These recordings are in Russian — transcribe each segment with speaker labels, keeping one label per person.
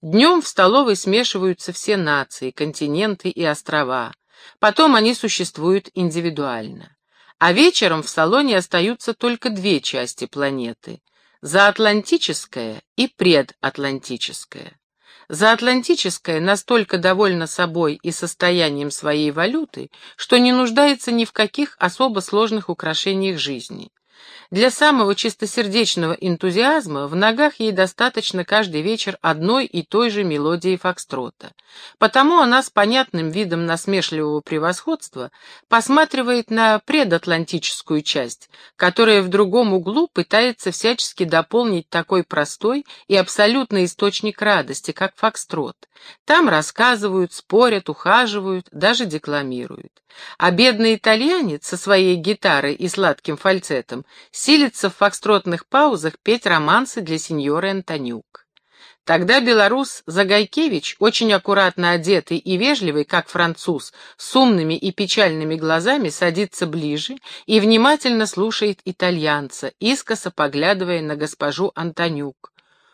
Speaker 1: Днем в столовой смешиваются все нации, континенты и острова. Потом они существуют индивидуально. А вечером в салоне остаются только две части планеты — заатлантическая и предатлантическая. Заатлантическая настолько довольна собой и состоянием своей валюты, что не нуждается ни в каких особо сложных украшениях жизни. Для самого чистосердечного энтузиазма в ногах ей достаточно каждый вечер одной и той же мелодии фокстрота. Потому она с понятным видом насмешливого превосходства посматривает на предатлантическую часть, которая в другом углу пытается всячески дополнить такой простой и абсолютный источник радости, как фокстрот. Там рассказывают, спорят, ухаживают, даже декламируют. А бедный итальянец со своей гитарой и сладким фальцетом силится в фокстротных паузах петь романсы для сеньоры Антонюк. Тогда белорус Загайкевич, очень аккуратно одетый и вежливый, как француз, с умными и печальными глазами, садится ближе и внимательно слушает итальянца, искоса поглядывая на госпожу Антонюк.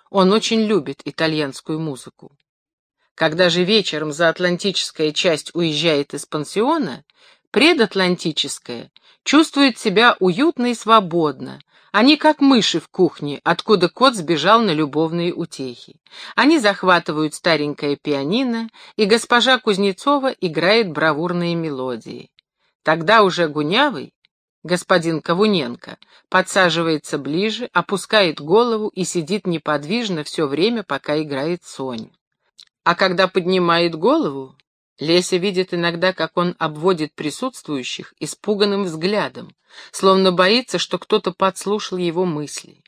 Speaker 1: Он очень любит итальянскую музыку. Когда же вечером заатлантическая часть уезжает из пансиона, предатлантическая чувствует себя уютно и свободно. Они как мыши в кухне, откуда кот сбежал на любовные утехи. Они захватывают старенькое пианино, и госпожа Кузнецова играет бравурные мелодии. Тогда уже Гунявый, господин Ковуненко, подсаживается ближе, опускает голову и сидит неподвижно все время, пока играет Соня. А когда поднимает голову, Леся видит иногда, как он обводит присутствующих испуганным взглядом, словно боится, что кто-то подслушал его мысли.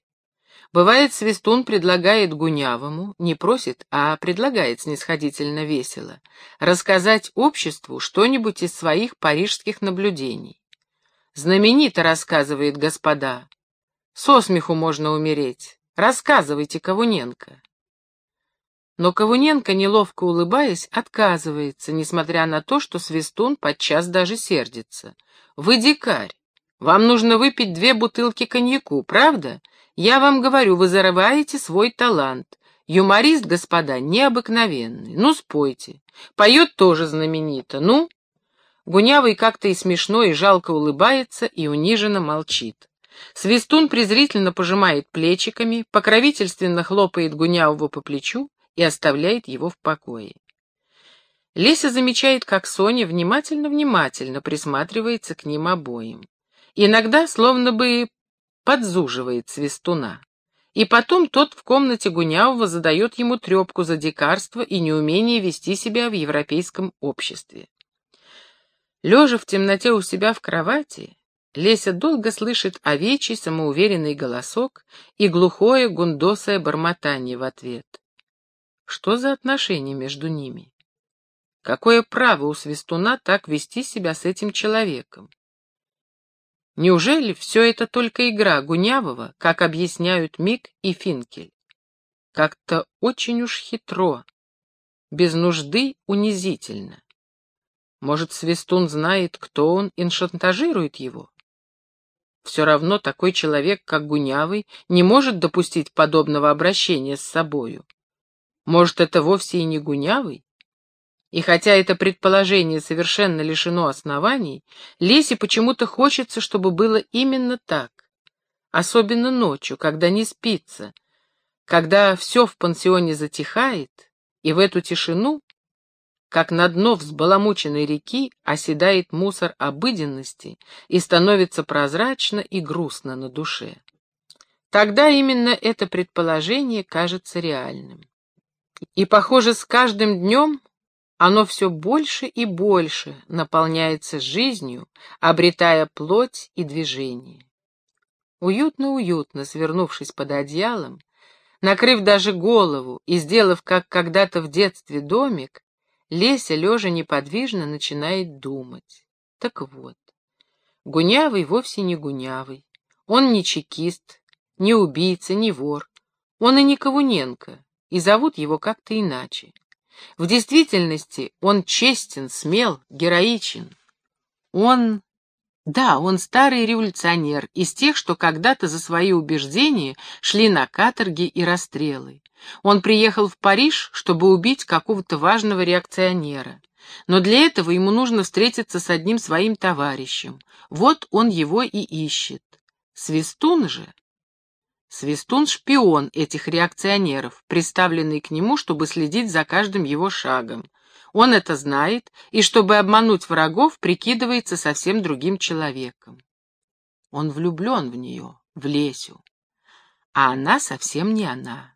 Speaker 1: Бывает, Свистун предлагает Гунявому, не просит, а предлагает снисходительно весело, рассказать обществу что-нибудь из своих парижских наблюдений. Знаменито рассказывает господа. Со смеху можно умереть. Рассказывайте, Ковуненко. Но Ковуненко, неловко улыбаясь, отказывается, несмотря на то, что Свистун подчас даже сердится. «Вы дикарь. Вам нужно выпить две бутылки коньяку, правда? Я вам говорю, вы зарываете свой талант. Юморист, господа, необыкновенный. Ну, спойте. Поет тоже знаменито. Ну?» Гунявый как-то и смешно, и жалко улыбается, и униженно молчит. Свистун презрительно пожимает плечиками, покровительственно хлопает Гунявого по плечу и оставляет его в покое. Леся замечает, как Соня внимательно-внимательно присматривается к ним обоим. Иногда словно бы подзуживает свистуна. И потом тот в комнате Гунявого задает ему трепку за дикарство и неумение вести себя в европейском обществе. Лежа в темноте у себя в кровати, Леся долго слышит овечий самоуверенный голосок и глухое гундосое бормотание в ответ. Что за отношения между ними? Какое право у Свистуна так вести себя с этим человеком? Неужели все это только игра Гунявого, как объясняют Мик и Финкель? Как-то очень уж хитро, без нужды унизительно. Может, Свистун знает, кто он, и шантажирует его? Все равно такой человек, как Гунявый, не может допустить подобного обращения с собою. Может, это вовсе и не Гунявый? И хотя это предположение совершенно лишено оснований, Лесе почему-то хочется, чтобы было именно так. Особенно ночью, когда не спится, когда все в пансионе затихает, и в эту тишину, как на дно взбаламученной реки, оседает мусор обыденности и становится прозрачно и грустно на душе. Тогда именно это предположение кажется реальным. И, похоже, с каждым днем оно все больше и больше наполняется жизнью, обретая плоть и движение. Уютно-уютно, свернувшись под одеялом, накрыв даже голову и сделав, как когда-то в детстве, домик, Леся, лежа неподвижно, начинает думать. Так вот, Гунявый вовсе не Гунявый. Он не чекист, не убийца, не вор. Он и не Ковуненко и зовут его как-то иначе. В действительности он честен, смел, героичен. Он Да, он старый революционер, из тех, что когда-то за свои убеждения шли на каторги и расстрелы. Он приехал в Париж, чтобы убить какого-то важного реакционера. Но для этого ему нужно встретиться с одним своим товарищем. Вот он его и ищет. Свистун же? Свистун — шпион этих реакционеров, приставленный к нему, чтобы следить за каждым его шагом. Он это знает, и, чтобы обмануть врагов, прикидывается совсем другим человеком. Он влюблен в нее, в Лесю. А она совсем не она.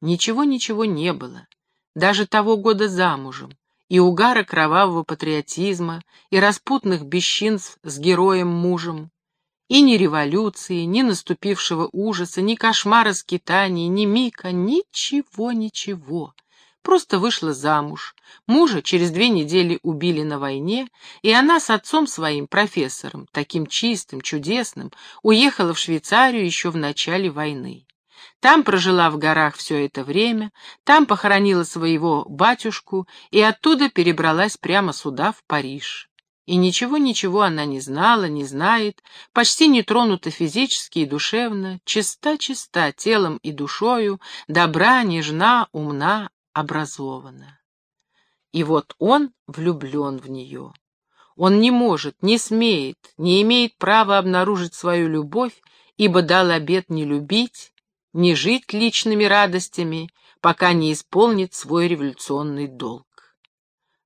Speaker 1: Ничего-ничего не было. Даже того года замужем. И угара кровавого патриотизма, и распутных бесчинств с героем-мужем. И ни революции, ни наступившего ужаса, ни кошмара скитаний, ни мика, ничего-ничего просто вышла замуж. Мужа через две недели убили на войне, и она с отцом своим, профессором, таким чистым, чудесным, уехала в Швейцарию еще в начале войны. Там прожила в горах все это время, там похоронила своего батюшку и оттуда перебралась прямо сюда, в Париж. И ничего-ничего она не знала, не знает, почти не тронута физически и душевно, чиста-чиста телом и душою, добра, нежна, умна, образована. И вот он влюблен в нее. Он не может, не смеет, не имеет права обнаружить свою любовь, ибо дал обет не любить, не жить личными радостями, пока не исполнит свой революционный долг.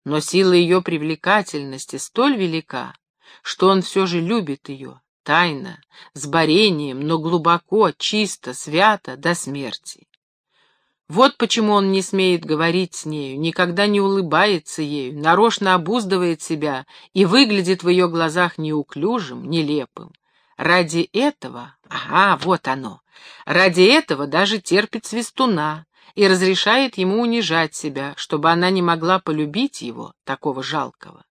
Speaker 1: Но сила ее привлекательности столь велика, что он все же любит ее, тайно, с борением, но глубоко, чисто, свято, до смерти. Вот почему он не смеет говорить с нею, никогда не улыбается ею, нарочно обуздывает себя и выглядит в ее глазах неуклюжим, нелепым. Ради этого, ага, вот оно, ради этого даже терпит свистуна и разрешает ему унижать себя, чтобы она не могла полюбить его, такого жалкого,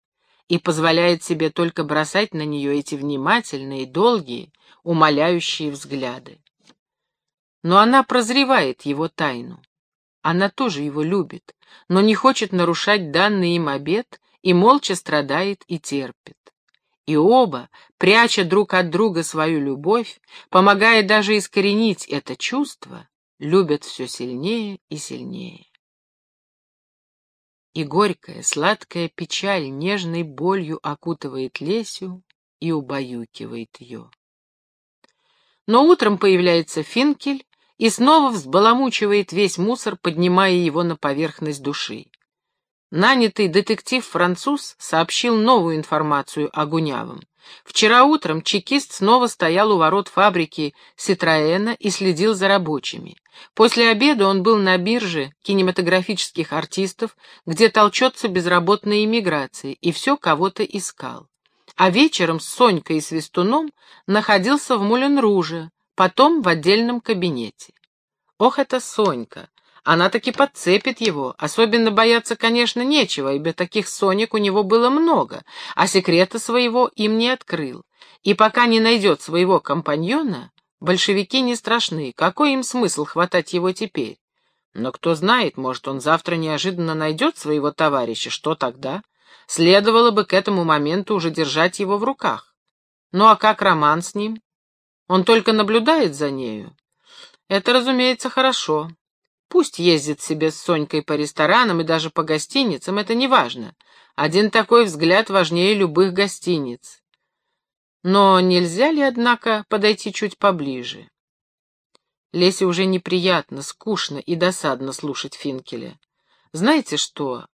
Speaker 1: и позволяет себе только бросать на нее эти внимательные, долгие, умоляющие взгляды. Но она прозревает его тайну. Она тоже его любит, но не хочет нарушать данный им обет и молча страдает и терпит. И оба, пряча друг от друга свою любовь, помогая даже искоренить это чувство, любят все сильнее и сильнее. И горькая, сладкая печаль нежной болью окутывает Лесю и убаюкивает ее. Но утром появляется Финкель и снова взбаламучивает весь мусор, поднимая его на поверхность души. Нанятый детектив-француз сообщил новую информацию о Гунявом. Вчера утром чекист снова стоял у ворот фабрики Ситроэна и следил за рабочими. После обеда он был на бирже кинематографических артистов, где толчется безработная иммиграция, и все кого-то искал. А вечером с Сонькой и Свистуном находился в Мулен-Руже, потом в отдельном кабинете. Ох, это Сонька! Она таки подцепит его. Особенно бояться, конечно, нечего, ибо таких Сонек у него было много, а секрета своего им не открыл. И пока не найдет своего компаньона, большевики не страшны. Какой им смысл хватать его теперь? Но кто знает, может, он завтра неожиданно найдет своего товарища, что тогда? Следовало бы к этому моменту уже держать его в руках. Ну а как роман с ним? Он только наблюдает за нею. Это, разумеется, хорошо. Пусть ездит себе с Сонькой по ресторанам и даже по гостиницам, это не важно. Один такой взгляд важнее любых гостиниц. Но нельзя ли, однако, подойти чуть поближе? Лесе уже неприятно, скучно и досадно слушать Финкеля. Знаете что,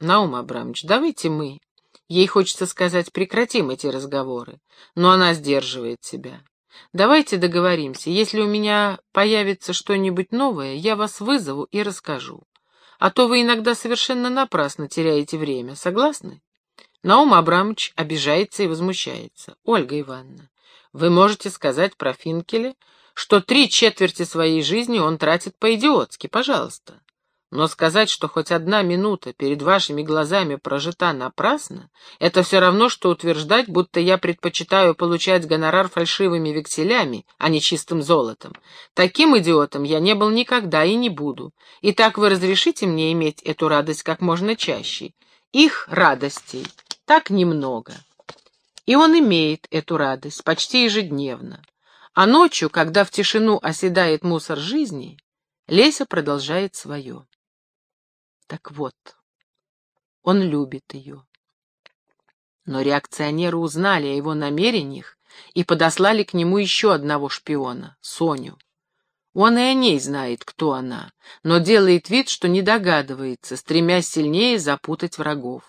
Speaker 1: Наум Абрамович, давайте мы. Ей хочется сказать, прекратим эти разговоры, но она сдерживает себя. Давайте договоримся. Если у меня появится что-нибудь новое, я вас вызову и расскажу. А то вы иногда совершенно напрасно теряете время. Согласны? Наум Абрамович обижается и возмущается. Ольга Ивановна, вы можете сказать про Финкеля, что три четверти своей жизни он тратит по-идиотски, пожалуйста. Но сказать, что хоть одна минута перед вашими глазами прожита напрасно, это все равно, что утверждать, будто я предпочитаю получать гонорар фальшивыми векселями, а не чистым золотом. Таким идиотом я не был никогда и не буду. И так вы разрешите мне иметь эту радость как можно чаще. Их радостей так немного. И он имеет эту радость почти ежедневно. А ночью, когда в тишину оседает мусор жизни, Леся продолжает свое. Так вот, он любит ее. Но реакционеры узнали о его намерениях и подослали к нему еще одного шпиона, Соню. Он и о ней знает, кто она, но делает вид, что не догадывается, стремясь сильнее запутать врагов.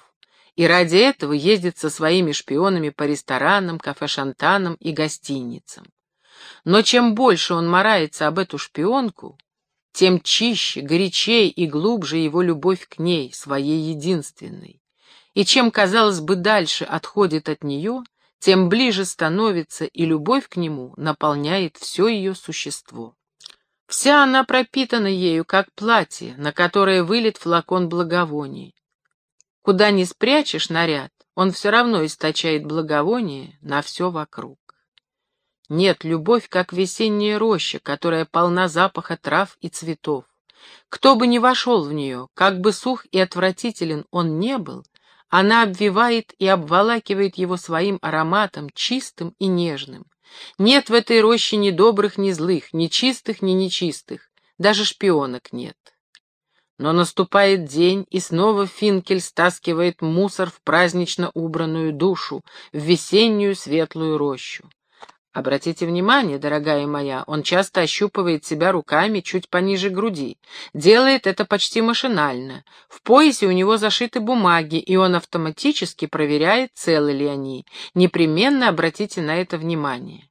Speaker 1: И ради этого ездит со своими шпионами по ресторанам, кафе-шантанам и гостиницам. Но чем больше он марается об эту шпионку, тем чище, горячей и глубже его любовь к ней, своей единственной. И чем, казалось бы, дальше отходит от нее, тем ближе становится, и любовь к нему наполняет все ее существо. Вся она пропитана ею, как платье, на которое вылет флакон благовоний. Куда ни спрячешь наряд, он все равно источает благовоние на все вокруг. Нет, любовь, как весенняя роща, которая полна запаха трав и цветов. Кто бы ни вошел в нее, как бы сух и отвратителен он не был, она обвивает и обволакивает его своим ароматом, чистым и нежным. Нет в этой роще ни добрых, ни злых, ни чистых, ни нечистых, даже шпионок нет. Но наступает день, и снова Финкель стаскивает мусор в празднично убранную душу, в весеннюю светлую рощу. Обратите внимание, дорогая моя, он часто ощупывает себя руками чуть пониже груди. Делает это почти машинально. В поясе у него зашиты бумаги, и он автоматически проверяет, целы ли они. Непременно обратите на это внимание.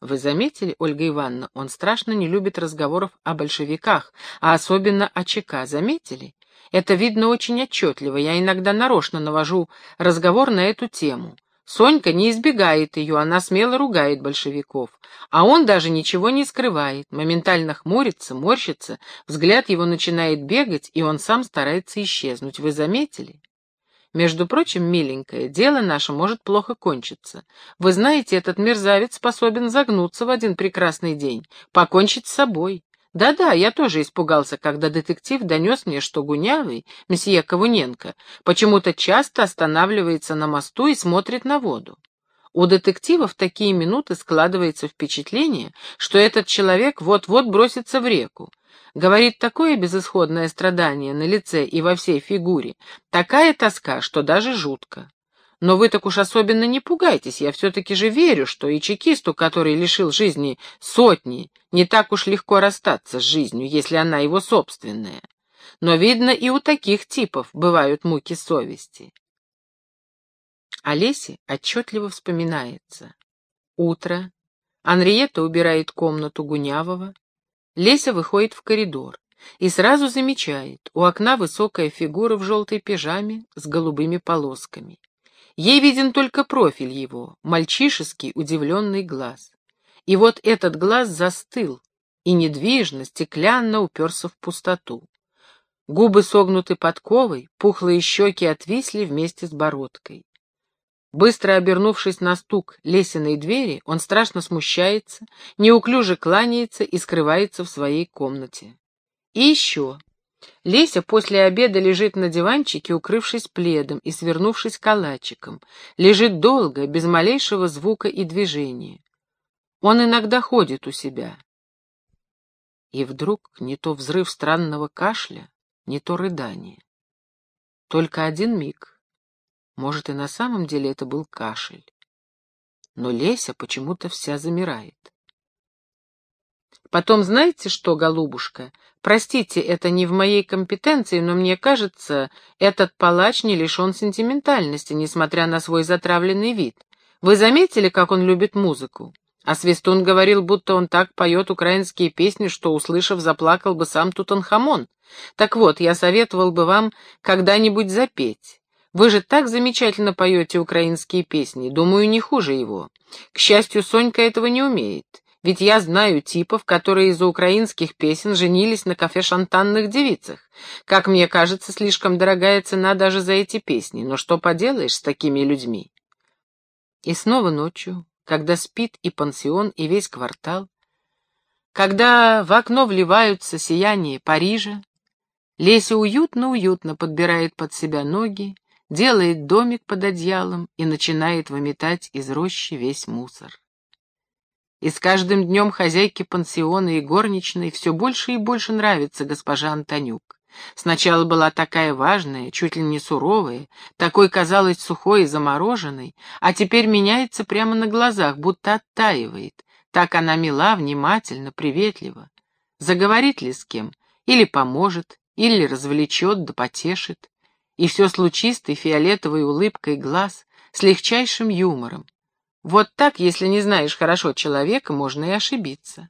Speaker 1: Вы заметили, Ольга Ивановна, он страшно не любит разговоров о большевиках, а особенно о ЧК. Заметили? Это видно очень отчетливо. Я иногда нарочно навожу разговор на эту тему. Сонька не избегает ее, она смело ругает большевиков. А он даже ничего не скрывает, моментально хмурится, морщится, взгляд его начинает бегать, и он сам старается исчезнуть. Вы заметили? Между прочим, миленькое, дело наше может плохо кончиться. Вы знаете, этот мерзавец способен загнуться в один прекрасный день, покончить с собой. Да-да, я тоже испугался, когда детектив донес мне, что Гунявый, месье Ковуненко, почему-то часто останавливается на мосту и смотрит на воду. У детектива в такие минуты складывается впечатление, что этот человек вот-вот бросится в реку. Говорит такое безысходное страдание на лице и во всей фигуре, такая тоска, что даже жутко. Но вы так уж особенно не пугайтесь, я все-таки же верю, что и чекисту, который лишил жизни сотни, не так уж легко расстаться с жизнью, если она его собственная. Но, видно, и у таких типов бывают муки совести. Олесе отчетливо вспоминается. Утро. Анриета убирает комнату Гунявого. Леся выходит в коридор и сразу замечает, у окна высокая фигура в желтой пижаме с голубыми полосками. Ей виден только профиль его, мальчишеский удивленный глаз. И вот этот глаз застыл и недвижно, стеклянно уперся в пустоту. Губы согнуты подковой, пухлые щеки отвисли вместе с бородкой. Быстро обернувшись на стук лесеной двери, он страшно смущается, неуклюже кланяется и скрывается в своей комнате. И еще. Леся после обеда лежит на диванчике, укрывшись пледом и свернувшись калачиком. Лежит долго, без малейшего звука и движения. Он иногда ходит у себя. И вдруг не то взрыв странного кашля, не то рыдание. Только один миг. Может, и на самом деле это был кашель. Но Леся почему-то вся замирает. Потом знаете что, голубушка? Простите, это не в моей компетенции, но мне кажется, этот палач не лишен сентиментальности, несмотря на свой затравленный вид. Вы заметили, как он любит музыку? А Свистун говорил, будто он так поет украинские песни, что, услышав, заплакал бы сам Тутанхамон. Так вот, я советовал бы вам когда-нибудь запеть. Вы же так замечательно поете украинские песни, думаю, не хуже его. К счастью, Сонька этого не умеет. Ведь я знаю типов, которые из-за украинских песен женились на кафе-шантанных девицах. Как мне кажется, слишком дорогая цена даже за эти песни. Но что поделаешь с такими людьми? И снова ночью, когда спит и пансион, и весь квартал, когда в окно вливаются сияние Парижа, Леся уютно-уютно подбирает под себя ноги, делает домик под одеялом и начинает выметать из рощи весь мусор. И с каждым днем хозяйке пансиона и горничной все больше и больше нравится госпожа Антонюк. Сначала была такая важная, чуть ли не суровая, такой казалась сухой и замороженной, а теперь меняется прямо на глазах, будто оттаивает. Так она мила, внимательна, приветлива. Заговорит ли с кем? Или поможет, или развлечет да потешит. И все с лучистой фиолетовой улыбкой глаз, с легчайшим юмором. Вот так, если не знаешь хорошо человека, можно и ошибиться.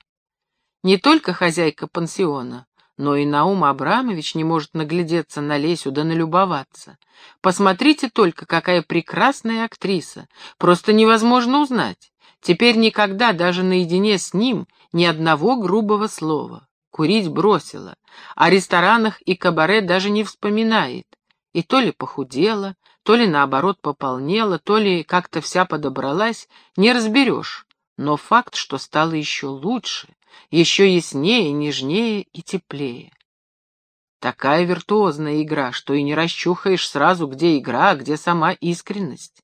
Speaker 1: Не только хозяйка пансиона, но и Наум Абрамович не может наглядеться на Лесю да налюбоваться. Посмотрите только, какая прекрасная актриса. Просто невозможно узнать. Теперь никогда, даже наедине с ним, ни одного грубого слова. Курить бросила. О ресторанах и кабаре даже не вспоминает. И то ли похудела, то ли наоборот пополнела, то ли как-то вся подобралась, не разберешь. Но факт, что стало еще лучше, еще яснее, нежнее и теплее. Такая виртуозная игра, что и не расчухаешь сразу, где игра, а где сама искренность.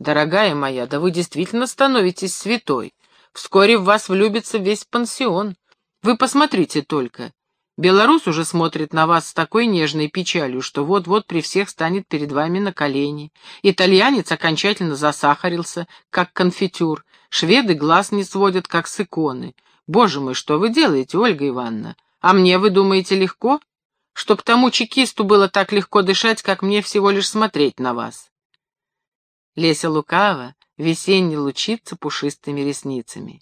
Speaker 1: Дорогая моя, да вы действительно становитесь святой. Вскоре в вас влюбится весь пансион. Вы посмотрите только. Белорус уже смотрит на вас с такой нежной печалью, что вот-вот при всех станет перед вами на колени. Итальянец окончательно засахарился, как конфитюр. Шведы глаз не сводят, как с иконы. Боже мой, что вы делаете, Ольга Ивановна? А мне, вы думаете, легко? Чтоб тому чекисту было так легко дышать, как мне всего лишь смотреть на вас. Леся лукава весенне лучится пушистыми ресницами.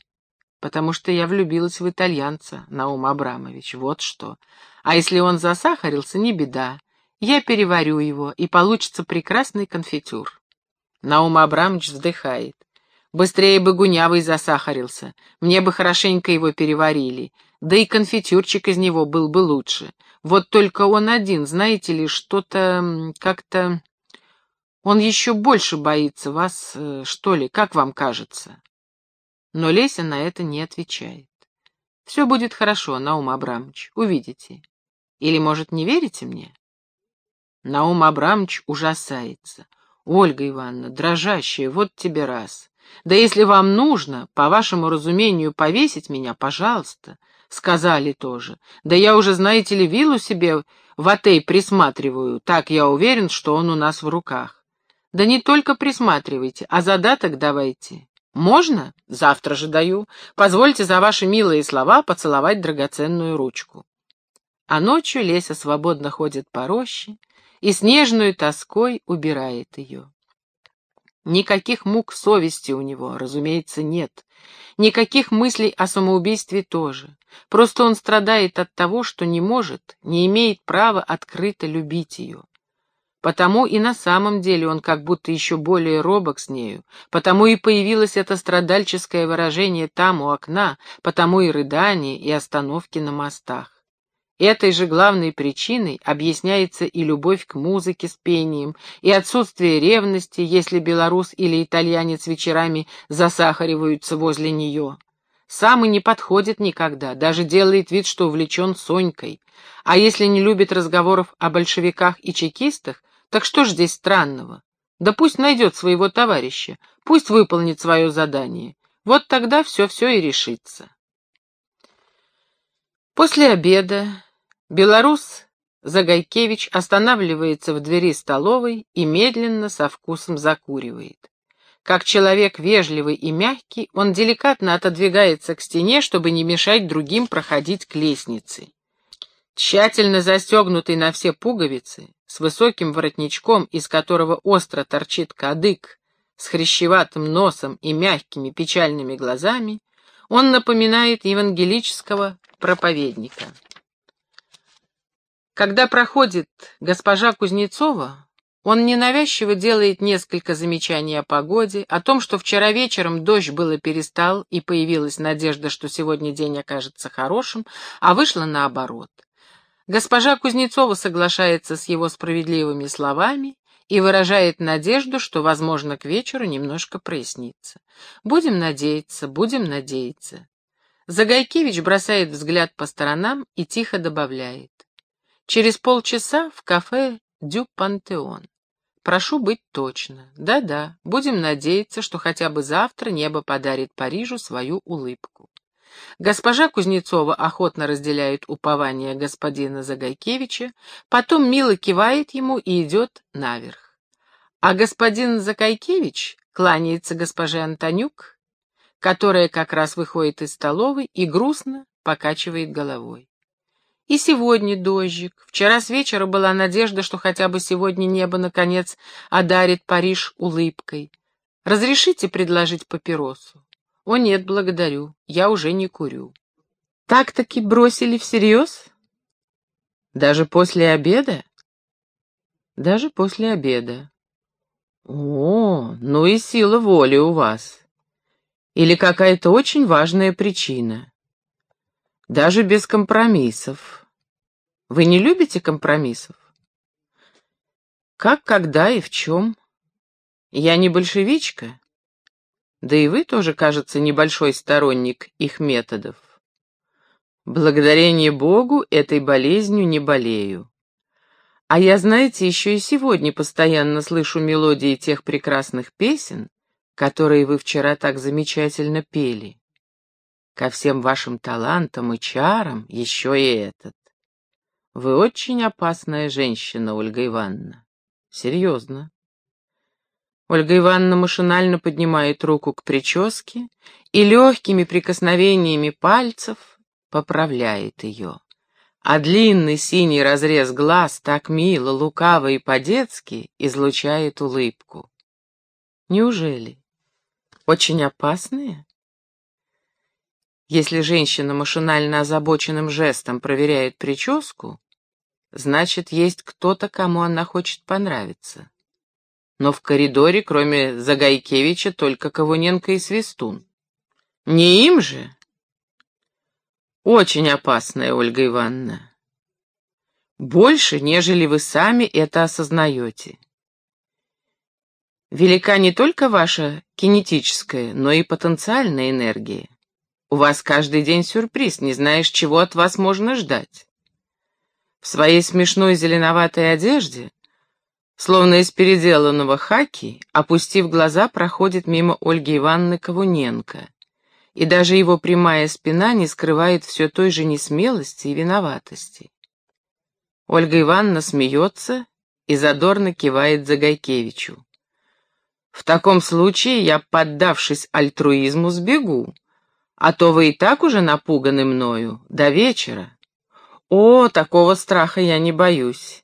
Speaker 1: Потому что я влюбилась в итальянца, Наум Абрамович, вот что. А если он засахарился, не беда. Я переварю его, и получится прекрасный конфитюр. Наум Абрамович вздыхает. Быстрее бы гунявый засахарился, мне бы хорошенько его переварили, да и конфитюрчик из него был бы лучше. Вот только он один, знаете ли, что-то как-то... Он еще больше боится вас, э, что ли, как вам кажется? Но Леся на это не отвечает. Все будет хорошо, Наум Абрамович, увидите. Или, может, не верите мне? Наум Абрамович ужасается. Ольга Ивановна, дрожащая, вот тебе раз. Да если вам нужно, по вашему разумению, повесить меня, пожалуйста, — сказали тоже. Да я уже, знаете ли, виллу себе в отей присматриваю, так я уверен, что он у нас в руках. Да не только присматривайте, а задаток давайте. Можно? Завтра же даю. Позвольте за ваши милые слова поцеловать драгоценную ручку. А ночью Леся свободно ходит по роще и с нежной тоской убирает ее. Никаких мук совести у него, разумеется, нет. Никаких мыслей о самоубийстве тоже. Просто он страдает от того, что не может, не имеет права открыто любить ее. Потому и на самом деле он как будто еще более робок с нею, потому и появилось это страдальческое выражение там у окна, потому и рыдание, и остановки на мостах. Этой же главной причиной объясняется и любовь к музыке с пением, и отсутствие ревности, если белорус или итальянец вечерами засахариваются возле нее. Сам и не подходит никогда, даже делает вид, что увлечен Сонькой. А если не любит разговоров о большевиках и чекистах, так что ж здесь странного? Да пусть найдет своего товарища, пусть выполнит свое задание. Вот тогда все-все и решится. После обеда Белорус Загайкевич останавливается в двери столовой и медленно со вкусом закуривает. Как человек вежливый и мягкий, он деликатно отодвигается к стене, чтобы не мешать другим проходить к лестнице. Тщательно застегнутый на все пуговицы, с высоким воротничком, из которого остро торчит кадык, с хрящеватым носом и мягкими печальными глазами, он напоминает евангелического проповедника. Когда проходит госпожа Кузнецова, он ненавязчиво делает несколько замечаний о погоде, о том, что вчера вечером дождь было перестал и появилась надежда, что сегодня день окажется хорошим, а вышло наоборот. Госпожа Кузнецова соглашается с его справедливыми словами и выражает надежду, что, возможно, к вечеру немножко прояснится. Будем надеяться, будем надеяться. Загайкевич бросает взгляд по сторонам и тихо добавляет. Через полчаса в кафе «Дю Пантеон». Прошу быть точно. Да-да, будем надеяться, что хотя бы завтра небо подарит Парижу свою улыбку. Госпожа Кузнецова охотно разделяет упование господина Загайкевича, потом мило кивает ему и идет наверх. А господин Загайкевич кланяется госпоже Антонюк, которая как раз выходит из столовой и грустно покачивает головой. И сегодня дождик. Вчера с вечера была надежда, что хотя бы сегодня небо, наконец, одарит Париж улыбкой. Разрешите предложить папиросу? О нет, благодарю, я уже не курю. Так-таки бросили всерьез? Даже после обеда? Даже после обеда. О, ну и сила воли у вас. Или какая-то очень важная причина. Даже без компромиссов. Вы не любите компромиссов? Как, когда и в чем? Я не большевичка. Да и вы тоже, кажется, небольшой сторонник их методов. Благодарение Богу этой болезнью не болею. А я, знаете, еще и сегодня постоянно слышу мелодии тех прекрасных песен, которые вы вчера так замечательно пели. Ко всем вашим талантам и чарам еще и этот. Вы очень опасная женщина, Ольга Ивановна. Серьезно. Ольга Ивановна машинально поднимает руку к прическе и легкими прикосновениями пальцев поправляет ее. А длинный синий разрез глаз так мило, лукаво и по-детски излучает улыбку. Неужели? Очень опасные? Если женщина машинально озабоченным жестом проверяет прическу, значит, есть кто-то, кому она хочет понравиться. Но в коридоре, кроме Загайкевича, только Ковуненко и Свистун. Не им же? Очень опасная, Ольга Ивановна. Больше, нежели вы сами это осознаете. Велика не только ваша кинетическая, но и потенциальная энергия. У вас каждый день сюрприз, не знаешь, чего от вас можно ждать. В своей смешной зеленоватой одежде, словно из переделанного хаки, опустив глаза, проходит мимо Ольги Ивановны Ковуненко, и даже его прямая спина не скрывает все той же несмелости и виноватости. Ольга Ивановна смеется и задорно кивает Загайкевичу. «В таком случае я, поддавшись альтруизму, сбегу, а то вы и так уже напуганы мною до вечера. О, такого страха я не боюсь.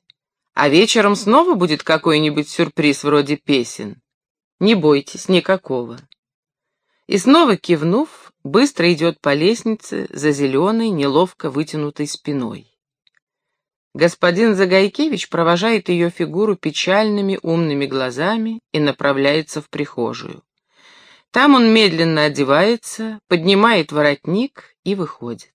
Speaker 1: А вечером снова будет какой-нибудь сюрприз вроде песен. Не бойтесь, никакого. И снова кивнув, быстро идет по лестнице за зеленой, неловко вытянутой спиной. Господин Загайкевич провожает ее фигуру печальными умными глазами и направляется в прихожую. Там он медленно одевается, поднимает воротник и выходит.